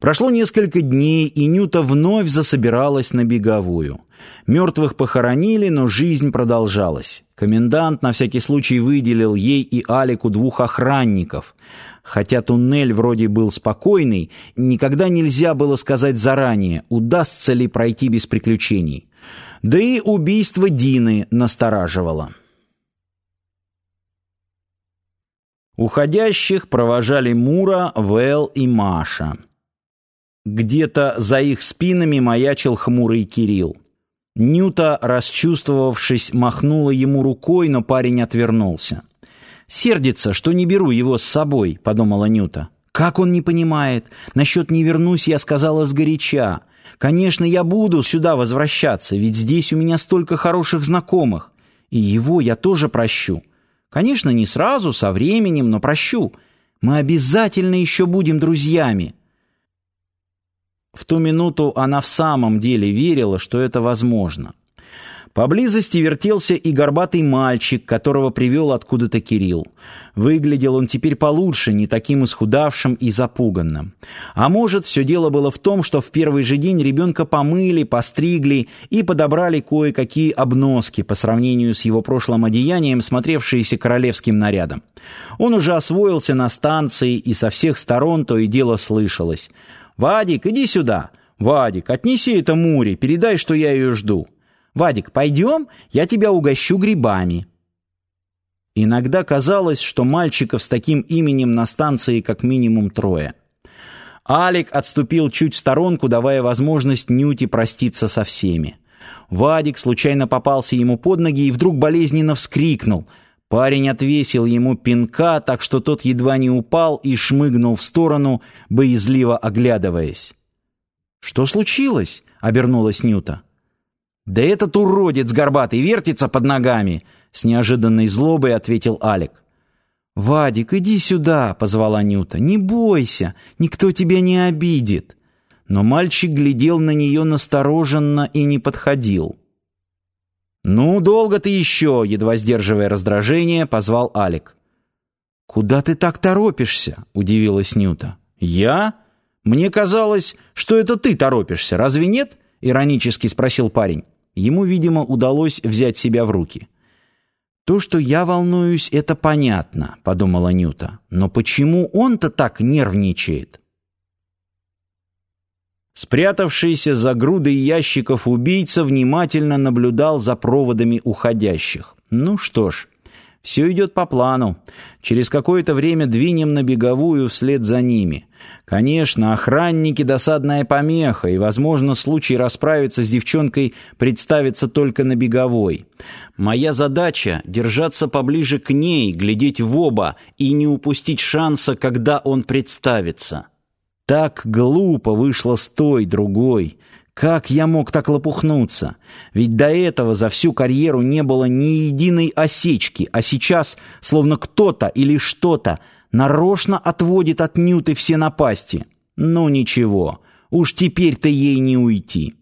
Прошло несколько дней, и Нюта вновь засобиралась на беговую. Мертвых похоронили, но жизнь продолжалась. Комендант на всякий случай выделил ей и Алику двух охранников. Хотя туннель вроде был спокойный, никогда нельзя было сказать заранее, удастся ли пройти без приключений. Да и убийство Дины настораживало. Уходящих провожали Мура, Вэл и Маша. Где-то за их спинами маячил хмурый Кирилл. Нюта, расчувствовавшись, махнула ему рукой, но парень отвернулся. «Сердится, что не беру его с собой», — подумала Нюта. «Как он не понимает? Насчет «не вернусь» я сказала сгоряча. Конечно, я буду сюда возвращаться, ведь здесь у меня столько хороших знакомых. И его я тоже прощу. Конечно, не сразу, со временем, но прощу. Мы обязательно еще будем друзьями». В ту минуту она в самом деле верила, что это возможно. Поблизости вертелся и горбатый мальчик, которого привел откуда-то Кирилл. Выглядел он теперь получше, не таким исхудавшим и запуганным. А может, все дело было в том, что в первый же день ребенка помыли, постригли и подобрали кое-какие обноски по сравнению с его прошлым одеянием, смотревшиеся королевским нарядом. Он уже освоился на станции, и со всех сторон то и дело слышалось – «Вадик, иди сюда! Вадик, отнеси это Муре, передай, что я ее жду. Вадик, пойдем, я тебя угощу грибами». Иногда казалось, что мальчиков с таким именем на станции как минимум трое. Алик отступил чуть в сторонку, давая возможность Нюте проститься со всеми. Вадик случайно попался ему под ноги и вдруг болезненно вскрикнул — Парень отвесил ему пинка, так что тот едва не упал и шмыгнул в сторону, боязливо оглядываясь. «Что случилось?» — обернулась Нюта. «Да этот уродец горбатый вертится под ногами!» — с неожиданной злобой ответил Алик. «Вадик, иди сюда!» — позвала Нюта. «Не бойся, никто тебя не обидит!» Но мальчик глядел на нее настороженно и не подходил. «Ну, долго ты еще?» — едва сдерживая раздражение, позвал Алик. «Куда ты так торопишься?» — удивилась Нюта. «Я? Мне казалось, что это ты торопишься, разве нет?» — иронически спросил парень. Ему, видимо, удалось взять себя в руки. «То, что я волнуюсь, это понятно», — подумала Нюта. «Но почему он-то так нервничает?» Спрятавшийся за грудой ящиков убийца внимательно наблюдал за проводами уходящих. Ну что ж, все идет по плану. Через какое-то время двинем на беговую вслед за ними. Конечно, охранники — досадная помеха, и, возможно, случай расправиться с девчонкой представится только на беговой. Моя задача — держаться поближе к ней, глядеть в оба и не упустить шанса, когда он представится». Так глупо вышло с той, другой. Как я мог так лопухнуться? Ведь до этого за всю карьеру не было ни единой осечки, а сейчас словно кто-то или что-то нарочно отводит от Нюты все напасти. Ну ничего, уж теперь-то ей не уйти.